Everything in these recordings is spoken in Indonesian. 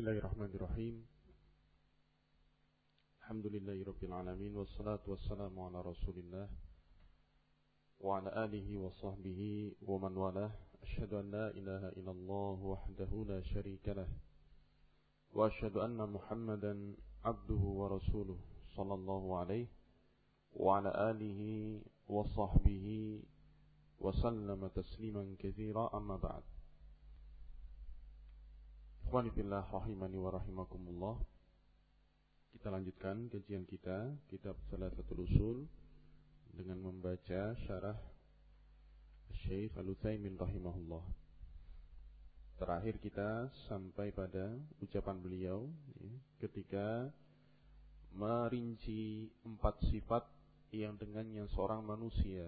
Bismillahirrahmanirrahim. Alhamdulillahirabbil alamin wassalatu wassalamu ala Rasulillah wa ala alihi wa sahbihi wa man walah. Asyhadu an la ilaha illallah wahdahu la syarika lah. Wa asyhadu anna Muhammadan abduhu wa rasuluh sallallahu alaihi wa ala alihi wa sahbihi wa sallama tasliman katsira amma wa rahimakumullah. Kita lanjutkan kajian kita Kitab Salafatul Usul Dengan membaca syarah Syekh Al-Utsaimin rahimahullah. Terakhir kita sampai pada ucapan beliau ya, Ketika merinci empat sifat yang dengannya seorang manusia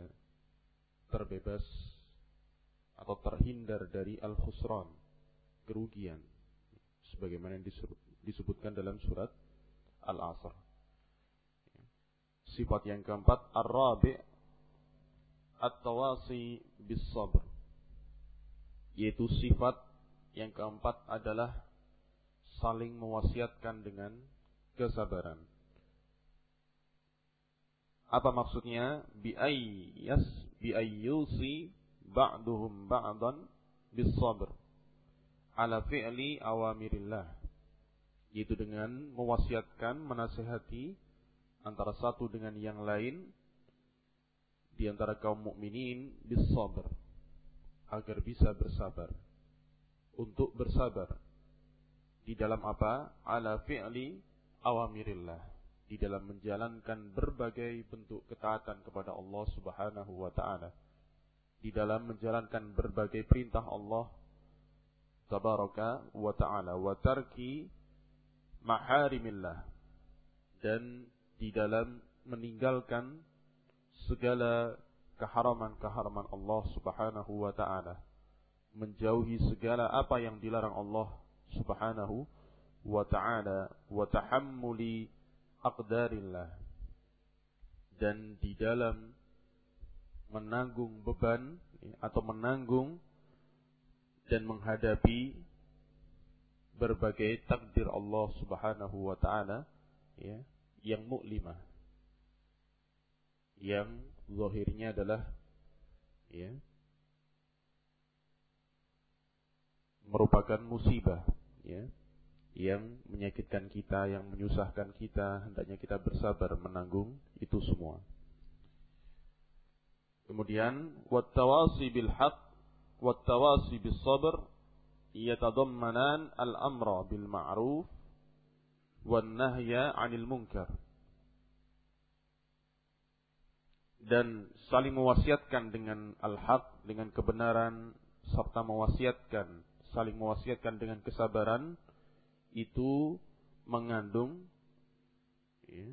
terbebas atau terhindar dari al-khusran, kerugian sebagaimana yang disebutkan dalam surat Al-Asr. Sifat yang keempat ar-rabi' at-tawasi bis sabr. Yaitu sifat yang keempat adalah saling mewasiatkan dengan kesabaran. Apa maksudnya? Bi ayyas bi ayyusi ba'duhum ba'dan bis sabr ala fi'li awamirillah. Yaitu dengan mewasiatkan menasehati antara satu dengan yang lain di antara kaum mukminin bisabr agar bisa bersabar. Untuk bersabar. Di dalam apa? Ala fi'li awamirillah. Di dalam menjalankan berbagai bentuk ketaatan kepada Allah Subhanahu wa taala. Di dalam menjalankan berbagai perintah Allah tabaraka wa ta'ala wa tarki maharimillah. Dan di dalam meninggalkan segala keharaman-keharaman Allah Subhanahu wa taala menjauhi segala apa yang dilarang Allah Subhanahu wa taala wa tahammuli aqdarillah. Dan di dalam menanggung beban atau menanggung dan menghadapi berbagai takdir Allah Subhanahu wa taala ya yang muklimah yang zahirnya adalah ya merupakan musibah ya yang menyakitkan kita, yang menyusahkan kita, hendaknya kita bersabar menanggung itu semua. Kemudian wattawasi bil haqq والتواصي بالصبر يتضمنان الأمر بالمعروف والنهي عن المنكر dan saling mewasiatkan dengan al-haq dengan kebenaran serta mewasiatkan saling mewasiatkan dengan kesabaran itu mengandung ya,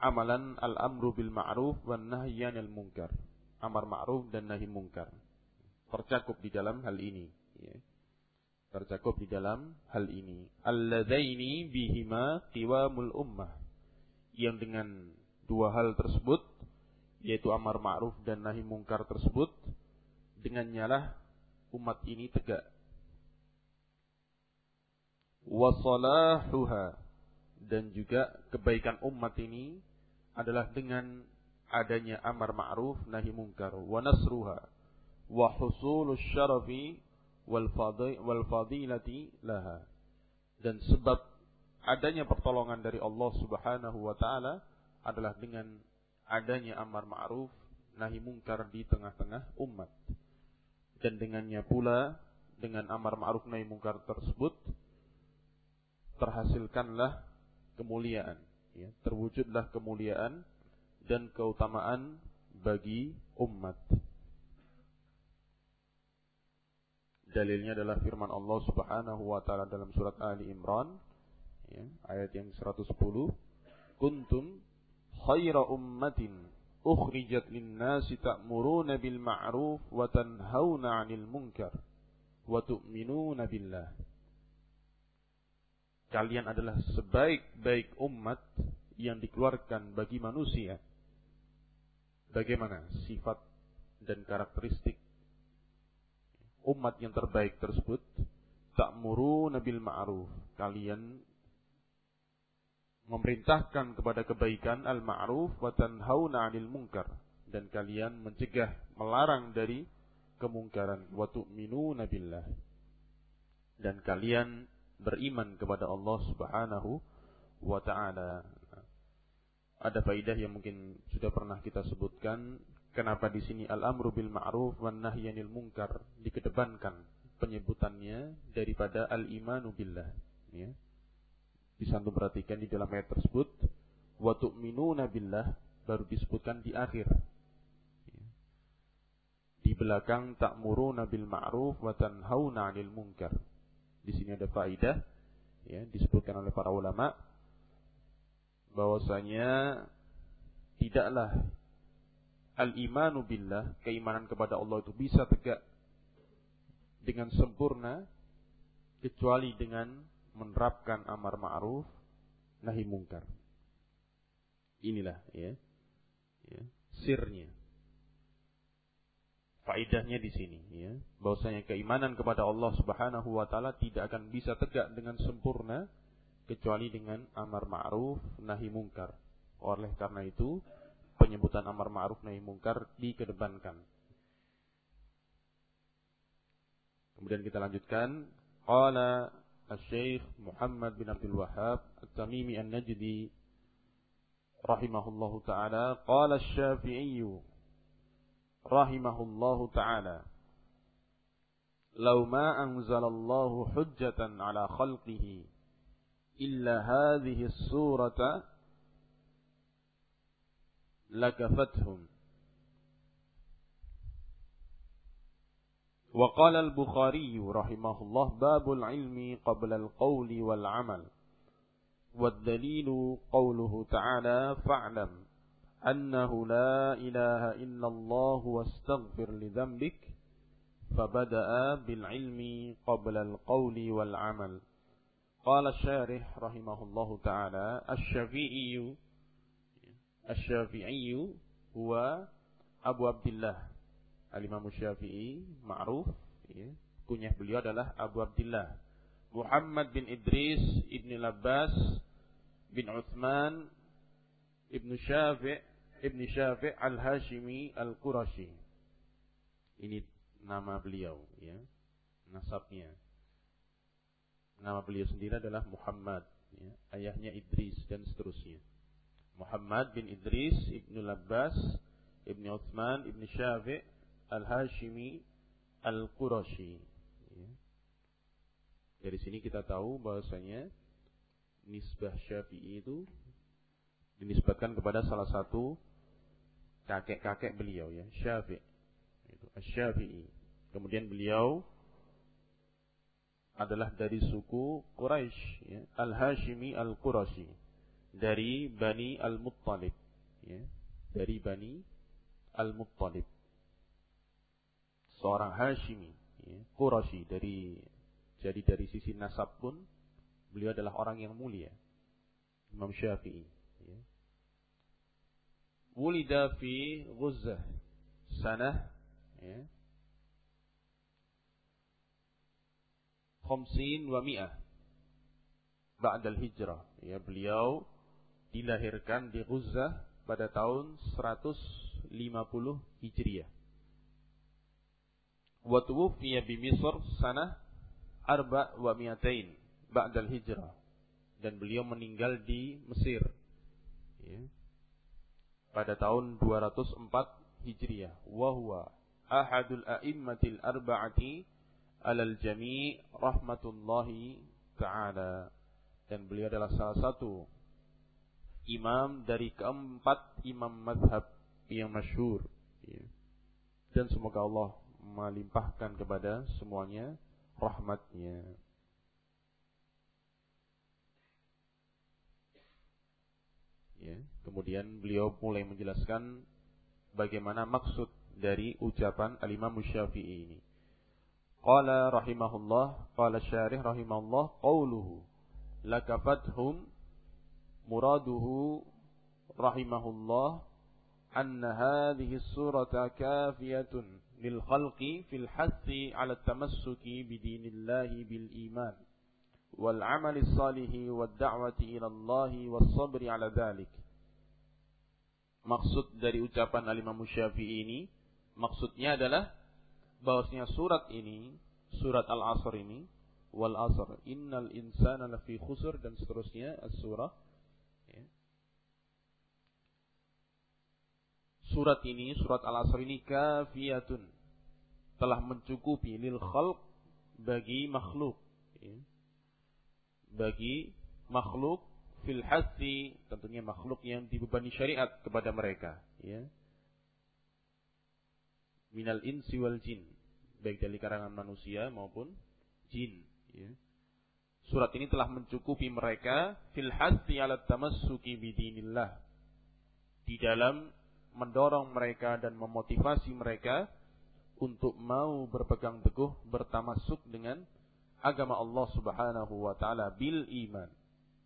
amalan al-amru bil ma'ruf wan nahyi 'anil munkar amar ma'ruf dan nahi mungkar. Tercakup di dalam hal ini. Ya. Tercakup di dalam hal ini. Alladaini bihima qiwamul ummah. Yang dengan dua hal tersebut, yaitu amar ma'ruf dan nahi mungkar tersebut, dengannya lah umat ini tegak. Wasalahuha dan juga kebaikan umat ini adalah dengan adanya amar ma'ruf nahi munkar wa nasruha wa husulus syarafi wal fadilati laha. Dan sebab adanya pertolongan dari Allah Subhanahu wa taala adalah dengan adanya amar ma'ruf nahi munkar di tengah-tengah umat. Dan dengannya pula dengan amar ma'ruf nahi munkar tersebut terhasilkanlah kemuliaan ya. Terwujudlah kemuliaan dan keutamaan bagi umat. Dalilnya adalah firman Allah Subhanahu wa taala dalam surat Ali Imran ya, ayat yang 110, "Kuntum khaira ummatin ukhrijat lin-nasi ta'muruna bil ma'ruf wa tanhauna 'anil munkar wa tu'minuna billah." Kalian adalah sebaik-baik umat yang dikeluarkan bagi manusia bagaimana sifat dan karakteristik umat yang terbaik tersebut ta'muruna bil ma'ruf. Kalian memerintahkan kepada kebaikan al-ma'ruf wa tanhauna 'anil munkar dan kalian mencegah melarang dari kemungkaran wa tu'minuna billah dan kalian beriman kepada Allah Subhanahu wa taala. Ada faidah yang mungkin sudah pernah kita sebutkan kenapa di sini al-amru bil ma'ruf wan nahyanil munkar dikedepankan penyebutannya daripada al-imanu billah ya. Bisa untuk perhatikan di dalam ayat tersebut wa tu'minuna billah baru disebutkan di akhir. Ya. Di belakang ta'muruna bil ma'ruf wa tanhauna 'anil munkar. Di sini ada faidah ya disebutkan oleh para ulama bahwasanya tidaklah al-imanu billah, keimanan kepada Allah itu bisa tegak dengan sempurna kecuali dengan menerapkan amar ma'ruf nahi mungkar. Inilah ya. ya sirnya. Faidahnya di sini ya, bahwasanya keimanan kepada Allah Subhanahu wa taala tidak akan bisa tegak dengan sempurna kecuali dengan amar ma'ruf nahi mungkar. Oleh karena itu, penyebutan amar ma'ruf nahi mungkar dikedepankan. Kemudian kita lanjutkan, qala Al-Syeikh Muhammad bin Abdul Wahhab At-Tamimi An-Najdi rahimahullahu taala qala Asy-Syafi'i rahimahullahu taala Law ma anzalallahu hujjatan ala khalqihi illa hadhihi as-surata lakafathum وقال البخاري رحمه الله باب العلم قبل القول والعمل. والدليل قوله تعالى فاعلم أنه لا إله إلا الله واستغفر لذنبك. فبدأ بالعلم قبل القول والعمل. Qala syarih rahimahullahu taala asy-Syafi'i syafi'i huwa Abu Abdullah Al-Imam Syafi'i ma'ruf ya. kunyah beliau adalah Abu Abdullah Muhammad bin Idris Ibn Labbas bin Uthman Ibn Syafi' Ibn Syafi' Al-Hashimi Al-Qurashi. Ini nama beliau ya nasabnya nama beliau sendiri adalah Muhammad ya. ayahnya Idris dan seterusnya Muhammad bin Idris ibn Labbas ibn Uthman ibn Syafi' Al-Hashimi Al-Qurashi. Ya. Dari sini kita tahu bahwasanya nisbah Syafi'i itu dinisbatkan kepada salah satu kakek-kakek beliau ya, Syafi'. Itu Asy-Syafi'i. Kemudian beliau adalah dari suku Quraisy ya, Al-Hashimi Al-Qurashi dari Bani Al-Muttalib ya, dari Bani Al-Muttalib seorang Hashimi, ya, Quraisy dari jadi dari sisi nasab pun beliau adalah orang yang mulia. Imam Syafi'i. Ya. Wulida fi sanah ya. Khamsin wa mi'ah. Ba'dal hijrah. Ya, Beliau dilahirkan di Ghuzzah pada tahun 150 Hijriah. Wa tuwfiya bi Misr sanah arba wa mi'atain ba'dal hijrah. Dan beliau meninggal di Mesir. Ya, pada tahun 204 Hijriah. Wa huwa ahadul a'immatil arba'ati alal jami' rahmatullahi ta'ala dan beliau adalah salah satu imam dari keempat imam madhab yang masyhur dan semoga Allah melimpahkan kepada semuanya rahmatnya. Ya, kemudian beliau mulai menjelaskan bagaimana maksud dari ucapan al-Imam Syafi'i ini. Qala rahimahullah, qala syarih rahimahullah, qawluhu lakafathum muraduhu rahimahullah anna hadhihi surata kafiyatun للخلق في الحث على التمسك بدين الله بالإيمان والعمل الصالح والدعوة إلى الله والصبر على ذلك Maksud dari ucapan Al-Imam Syafi'i ini maksudnya adalah bahwasanya surat ini, surat Al-Asr ini wal asr innal insana lafi khusr dan seterusnya as-surah ya. Surat ini, surat Al-Asr ini kafiyatun telah mencukupi lil khalq bagi makhluk ya. Bagi makhluk fil hasi tentunya makhluk yang dibebani syariat kepada mereka ya minal insi wal jin baik dari karangan manusia maupun jin ya surat ini telah mencukupi mereka fil hasi ala tamassuki bidinillah di dalam mendorong mereka dan memotivasi mereka untuk mau berpegang teguh bertamasuk dengan agama Allah Subhanahu wa taala bil iman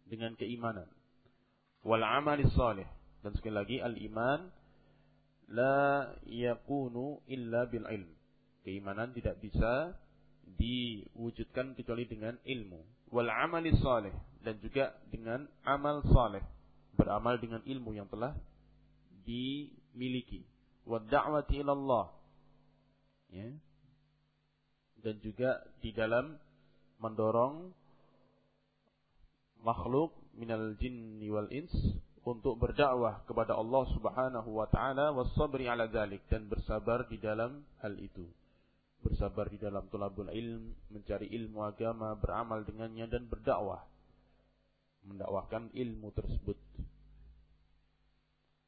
dengan keimanan. Wal amali salih. Dan sekali lagi al-iman la yakunu illa bil ilm. Keimanan tidak bisa diwujudkan kecuali dengan ilmu. Wal amali salih dan juga dengan amal saleh. Beramal dengan ilmu yang telah dimiliki. Wa da'wati ila Allah. Ya. Dan juga di dalam mendorong makhluk minal jinni wal ins untuk berdakwah kepada Allah Subhanahu wa taala wasabri ala dzalik dan bersabar di dalam hal itu bersabar di dalam tulabul ilm, mencari ilmu agama, beramal dengannya dan berdakwah. Mendakwahkan ilmu tersebut.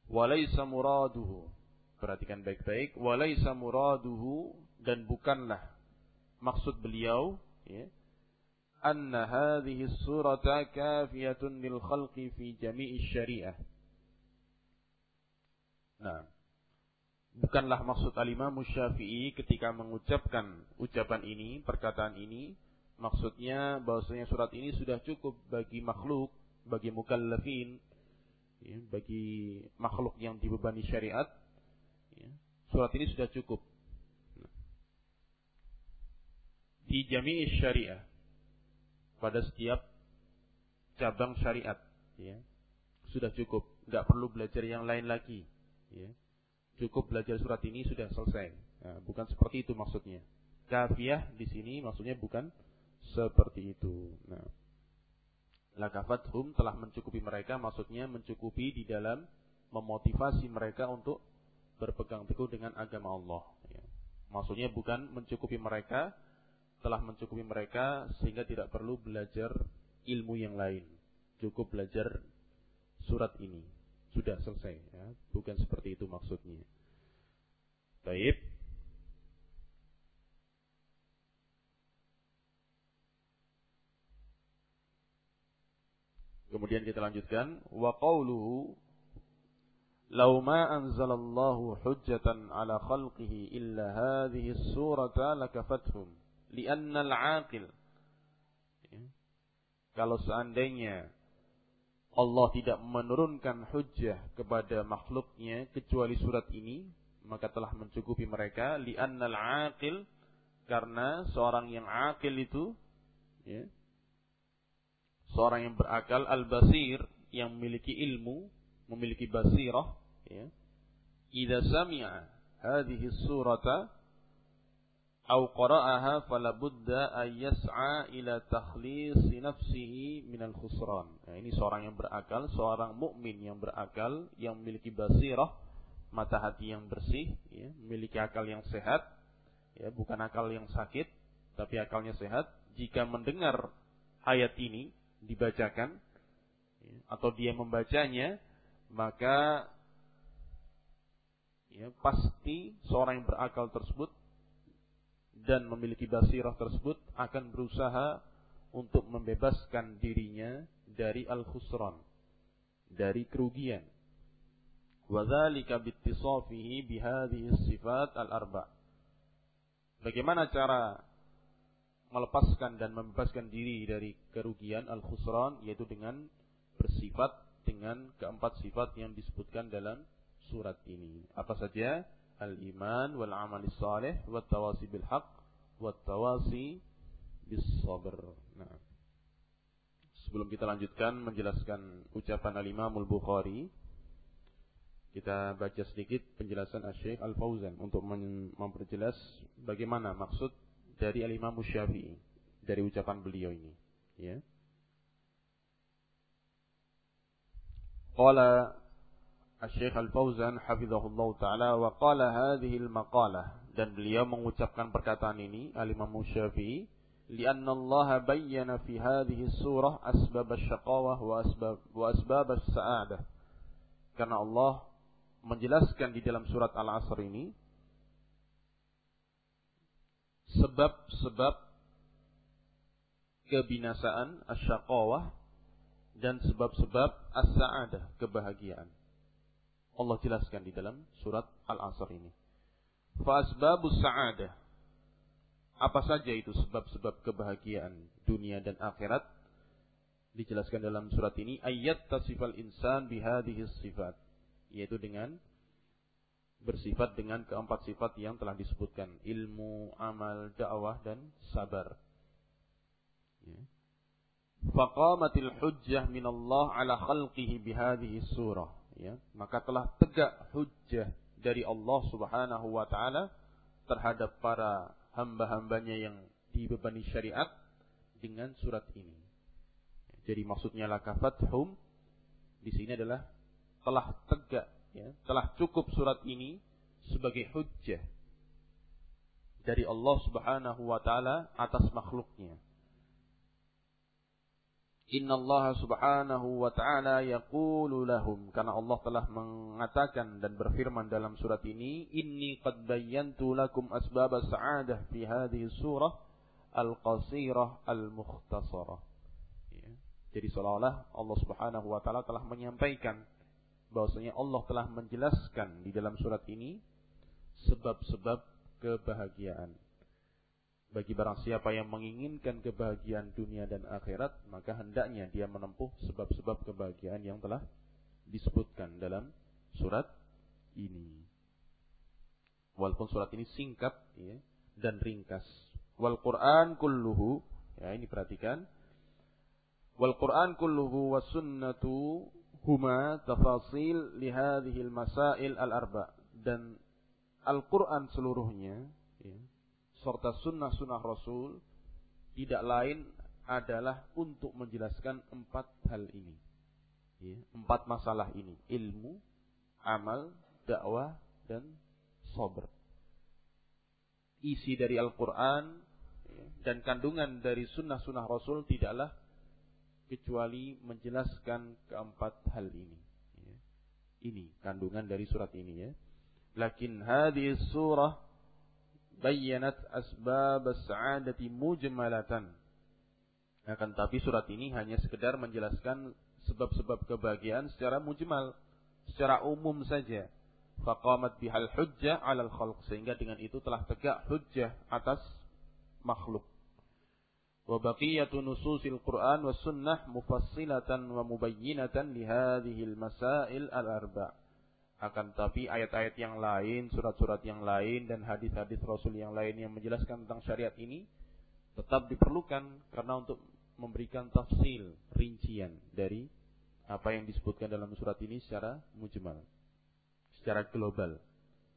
Walaysa muraduhu. Perhatikan baik-baik. Walaysa muraduhu dan bukanlah maksud beliau ya, anna hadhihi surata kafiyatun lil khalqi fi jami'i syariah. Nah, bukanlah maksud al-Imam Syafi'i ketika mengucapkan ucapan ini, perkataan ini, maksudnya bahwasanya surat ini sudah cukup bagi makhluk, bagi mukallafin, ya, bagi makhluk yang dibebani syariat. Ya, surat ini sudah cukup. Di jami'i syariah pada setiap cabang syariat ya sudah cukup nggak perlu belajar yang lain lagi ya cukup belajar surat ini sudah selesai nah, bukan seperti itu maksudnya kafiyah di sini maksudnya bukan seperti itu nah lakafathum telah mencukupi mereka maksudnya mencukupi di dalam memotivasi mereka untuk berpegang teguh dengan agama Allah ya. maksudnya bukan mencukupi mereka telah mencukupi mereka sehingga tidak perlu belajar ilmu yang lain. Cukup belajar surat ini. Sudah selesai ya. Bukan seperti itu maksudnya. Baik. Kemudian kita lanjutkan wa qawluhu law ma anzalallahu hujjatan ala khalqihi illa hadhihi as-surata lakafathum li'annal aqil. Ya. Kalau seandainya Allah tidak menurunkan hujjah kepada makhluknya kecuali surat ini, maka telah mencukupi mereka li'annal aqil karena seorang yang aqil itu ya, seorang yang berakal al-basir yang memiliki ilmu, memiliki basirah ya. Idza sami'a hadhihi surata au qara'aha fala budda ayyas'a ila takhlisi nafsihi minal khusran. Nah, ini seorang yang berakal, seorang mukmin yang berakal, yang memiliki basirah, mata hati yang bersih, ya, memiliki akal yang sehat, ya, bukan akal yang sakit, tapi akalnya sehat. Jika mendengar ayat ini dibacakan ya, atau dia membacanya, maka ya, pasti seorang yang berakal tersebut dan memiliki basirah tersebut akan berusaha untuk membebaskan dirinya dari al-khusran, dari kerugian. Wadzalika bittisafihi bihadhihi sifat al-arba. Bagaimana cara melepaskan dan membebaskan diri dari kerugian al-khusran yaitu dengan bersifat dengan keempat sifat yang disebutkan dalam surat ini. Apa saja? Al-iman wal amal salih wat tawasi bil haq wat tawasi bis sabr. Nah. Sebelum kita lanjutkan menjelaskan ucapan al-Imam al-Bukhari, kita baca sedikit penjelasan Syekh Al-Fauzan untuk memperjelas bagaimana maksud dari Al-Imam Syafi'i dari ucapan beliau ini, ya. Qala Syekh Al-Fauzan hafizahullah taala wa qala hadhihi al-maqalah. Dan beliau mengucapkan perkataan ini Al-Imam Syafi'i lianna Allah bayyana fi hadhihi surah asbab asy-syaqawah wa asbab wa asbab as-sa'adah karena Allah menjelaskan di dalam surat Al-Asr ini sebab-sebab kebinasaan asyaqawah dan sebab-sebab as-sa'adah kebahagiaan. Allah jelaskan di dalam surat Al-Asr ini. Fa asbabus sa'adah apa saja itu sebab-sebab kebahagiaan dunia dan akhirat dijelaskan dalam surat ini ayat tasifal insan bihadhihi sifat yaitu dengan bersifat dengan keempat sifat yang telah disebutkan ilmu, amal, dakwah dan sabar. Ya. Faqamatil hujjah minallah ala khalqihi bihadhihi surah. Ya. Maka telah tegak hujjah dari Allah subhanahu wa ta'ala terhadap para hamba-hambanya yang dibebani syariat dengan surat ini. Jadi maksudnya lakafat hum di sini adalah telah tegak ya, telah cukup surat ini sebagai hujjah dari Allah Subhanahu wa taala atas makhluknya. Inna Allah subhanahu wa ta'ala yaqulu lahum. Karena Allah telah mengatakan dan berfirman dalam surat ini. Inni qad bayyantu lakum asbab sa'adah fi hadhihi surah al-qasirah al-mukhtasarah. Ya. Jadi seolah-olah Allah subhanahu wa ta'ala telah menyampaikan bahwasanya Allah telah menjelaskan di dalam surat ini sebab-sebab kebahagiaan. Bagi barang siapa yang menginginkan kebahagiaan dunia dan akhirat, maka hendaknya dia menempuh sebab-sebab kebahagiaan yang telah disebutkan dalam surat ini. Walaupun surat ini singkat ya, dan ringkas. Wal Quran kulluhu, ya ini perhatikan. Wal Quran kulluhu was sunnatu huma tafasil li hadhil masail al arba dan Al-Quran seluruhnya ya, serta sunnah-sunnah Rasul tidak lain adalah untuk menjelaskan empat hal ini. Ya, empat masalah ini. Ilmu, amal, dakwah, dan sober. Isi dari Al-Quran ya, dan kandungan dari sunnah-sunnah Rasul tidaklah kecuali menjelaskan keempat hal ini. Ya. Ini kandungan dari surat ini ya. Lakin hadis surah bayyanat asbab as'adati mujmalatan. Akan tapi surat ini hanya sekedar menjelaskan sebab-sebab kebahagiaan secara mujmal, secara umum saja. Faqamat bihal hujjah alal khalq. Sehingga dengan itu telah tegak hujjah atas makhluk. Wa baqiyatu nususil Qur'an wa sunnah mufassilatan wa mubayyinatan lihadihil masail al-arba' akan tapi ayat-ayat yang lain, surat-surat yang lain dan hadis-hadis Rasul yang lain yang menjelaskan tentang syariat ini tetap diperlukan karena untuk memberikan tafsil, rincian dari apa yang disebutkan dalam surat ini secara mujmal, secara global.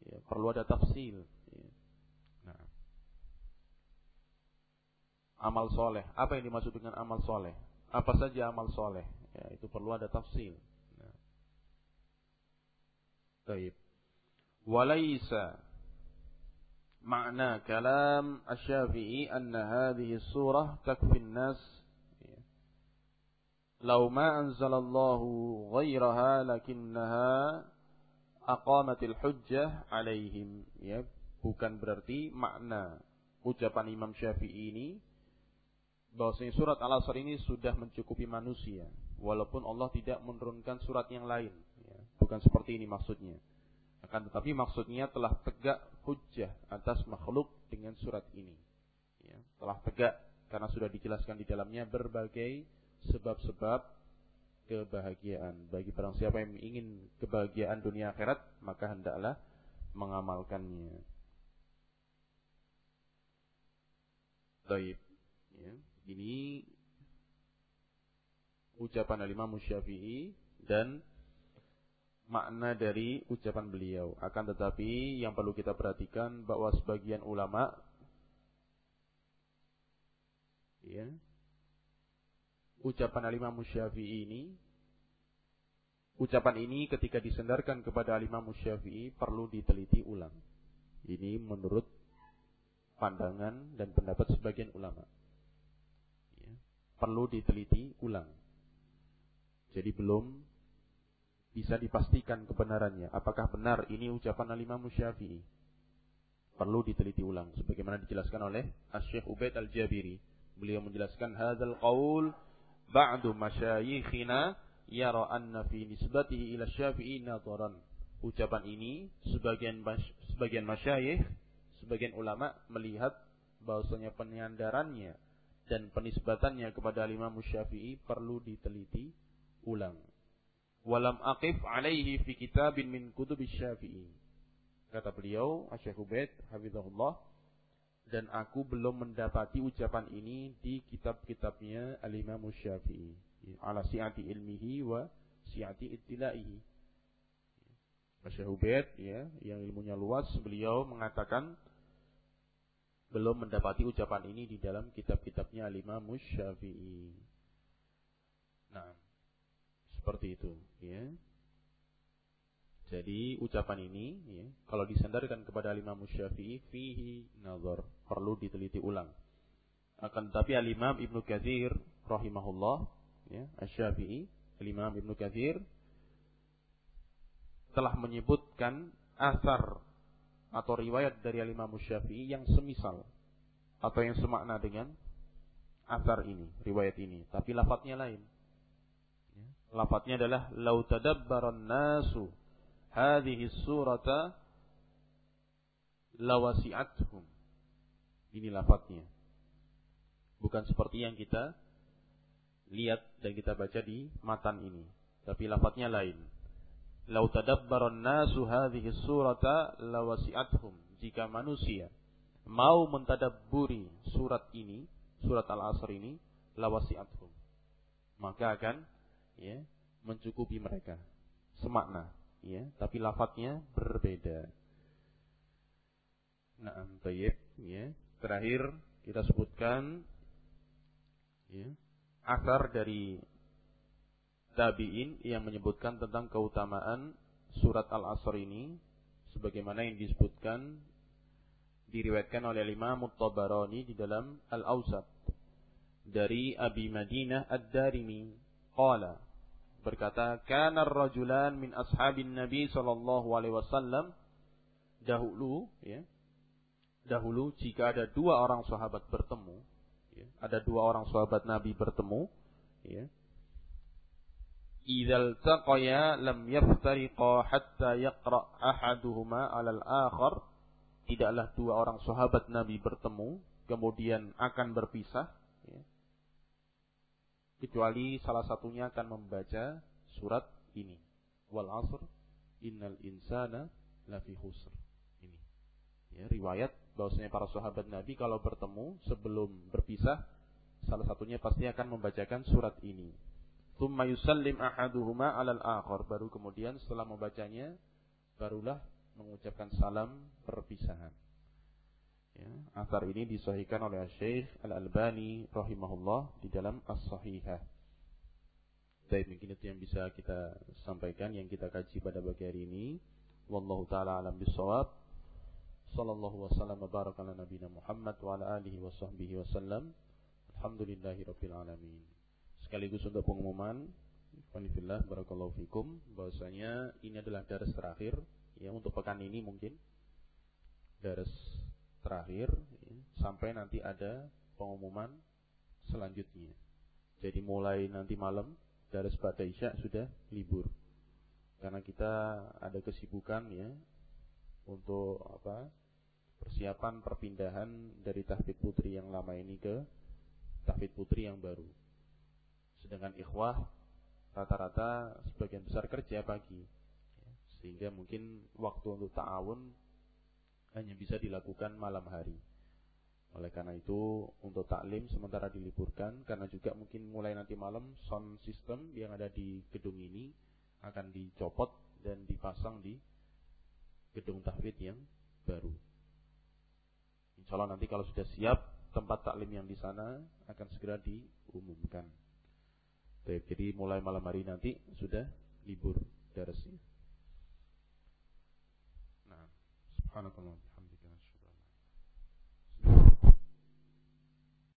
Ya, perlu ada tafsil. amal soleh. Apa yang dimaksud dengan amal soleh? Apa saja amal soleh? Ya, itu perlu ada tafsir. Taib. Walaysa makna kalam asy-Syafi'i anna hadhihi surah takfi nas law ma anzalallahu ghairaha lakinnaha aqamatil hujjah alaihim. Ya bukan berarti makna ucapan Imam Syafi'i ini bahwasanya surat Al-Asr ini sudah mencukupi manusia walaupun Allah tidak menurunkan surat yang lain bukan seperti ini maksudnya akan tetapi maksudnya telah tegak hujjah atas makhluk dengan surat ini ya. telah tegak karena sudah dijelaskan di dalamnya berbagai sebab-sebab kebahagiaan bagi barang siapa yang ingin kebahagiaan dunia akhirat maka hendaklah mengamalkannya. Baik. Ya. Ini ucapan Al-Imam Syafi'i dan makna dari ucapan beliau. Akan tetapi yang perlu kita perhatikan bahwa sebagian ulama ya, ucapan Al-Imam Syafi'i ini ucapan ini ketika disendarkan kepada Al-Imam Syafi'i perlu diteliti ulang. Ini menurut pandangan dan pendapat sebagian ulama. Ya, perlu diteliti ulang. Jadi belum bisa dipastikan kebenarannya. Apakah benar ini ucapan Al-Imam Syafi'i? Perlu diteliti ulang. Sebagaimana dijelaskan oleh Asy-Syaikh Ubaid Al-Jabiri. Beliau menjelaskan hadzal qaul ba'du masyayikhina yara anna fi nisbatihi ila Syafi'i nadharan. Ucapan ini sebagian sebagian masyayikh, sebagian ulama melihat bahwasanya penyandarannya dan penisbatannya kepada Imam Syafi'i perlu diteliti ulang. Walam aqif alaihi fi kitabin min kutub Syafi'i. Kata beliau, Syekh Ubaid hafizahullah, dan aku belum mendapati ucapan ini di kitab-kitabnya Al-Imam Syafi'i. Ala si'ati ilmihi wa si'ati ittilaihi. Syekh Ubaid ya, yang ilmunya luas, beliau mengatakan belum mendapati ucapan ini di dalam kitab-kitabnya Al-Imam Syafi'i. Nah, seperti itu, ya. Jadi ucapan ini ya, kalau disandarkan kepada Imam Syafi'i fihi nazar, perlu diteliti ulang. Akan tetapi Al-Imam Ibnu Katsir rahimahullah ya, Asy-Syafi'i, Al-Imam Ibnu Katsir telah menyebutkan asar atau riwayat dari Al-Imam Syafi'i yang semisal atau yang semakna dengan asar ini, riwayat ini, tapi lafadznya lain. Lafadznya adalah lau tadabbaran nasu hadhihi surata lawasi'athum. Ini lafadznya. Bukan seperti yang kita lihat dan kita baca di matan ini, tapi lafadznya lain. Lau tadabbaran nasu hadhihi surata lawasi'athum. Jika manusia mau mentadabburi surat ini, surat Al-Asr ini, lawasi'athum. Maka akan ya mencukupi mereka. Semakna ya tapi lafadznya berbeda. Nah tayyib ya. Terakhir kita sebutkan ya asar dari tabi'in yang menyebutkan tentang keutamaan surat Al-Asr ini sebagaimana yang disebutkan diriwayatkan oleh Imam Mut-Tabarani di dalam Al-Awsat dari Abi Madinah Ad-Darimi qala. Berkata kana rajulan min ashabin nabi sallallahu alaihi wasallam. Dahulu ya. Dahulu jika ada dua orang sahabat bertemu ya, ada dua orang sahabat nabi bertemu ya. Idzal taqaya lam yaftariqa hatta yaqra ahaduhuma 'ala al-akhar tidaklah dua orang sahabat nabi bertemu kemudian akan berpisah kecuali salah satunya akan membaca surat ini. Wal asr innal insana lafi khusr. Ini. Ya, riwayat bahwasanya para sahabat Nabi kalau bertemu sebelum berpisah salah satunya pasti akan membacakan surat ini. Tsumma yusallim ahaduhuma 'alal akhar. Baru kemudian setelah membacanya barulah mengucapkan salam perpisahan. Ya, asar ini disahihkan oleh Syekh Al-Albani rahimahullah di dalam As-Sahihah. Baik, mungkin itu yang bisa kita sampaikan yang kita kaji pada pagi hari ini. Wallahu taala alam bisawab. Sallallahu wasallam wa baraka ala nabiyina Muhammad wa ala alihi wa sahbihi wasallam. Alhamdulillahi rabbil alamin. Sekaligus untuk pengumuman Alhamdulillah barakallahu fikum bahwasanya ini adalah daras terakhir ya untuk pekan ini mungkin daras terakhir sampai nanti ada pengumuman selanjutnya. Jadi mulai nanti malam dari pada Isya sudah libur. Karena kita ada kesibukan ya untuk apa? persiapan perpindahan dari tahfidz putri yang lama ini ke tahfidz putri yang baru. Sedangkan ikhwah rata-rata sebagian besar kerja pagi. Sehingga mungkin waktu untuk ta'awun hanya bisa dilakukan malam hari. Oleh karena itu untuk taklim sementara diliburkan karena juga mungkin mulai nanti malam sound system yang ada di gedung ini akan dicopot dan dipasang di gedung tahfidz yang baru. Insya Allah nanti kalau sudah siap tempat taklim yang di sana akan segera diumumkan. Jadi mulai malam hari nanti sudah libur darasnya. سبحانك اللهم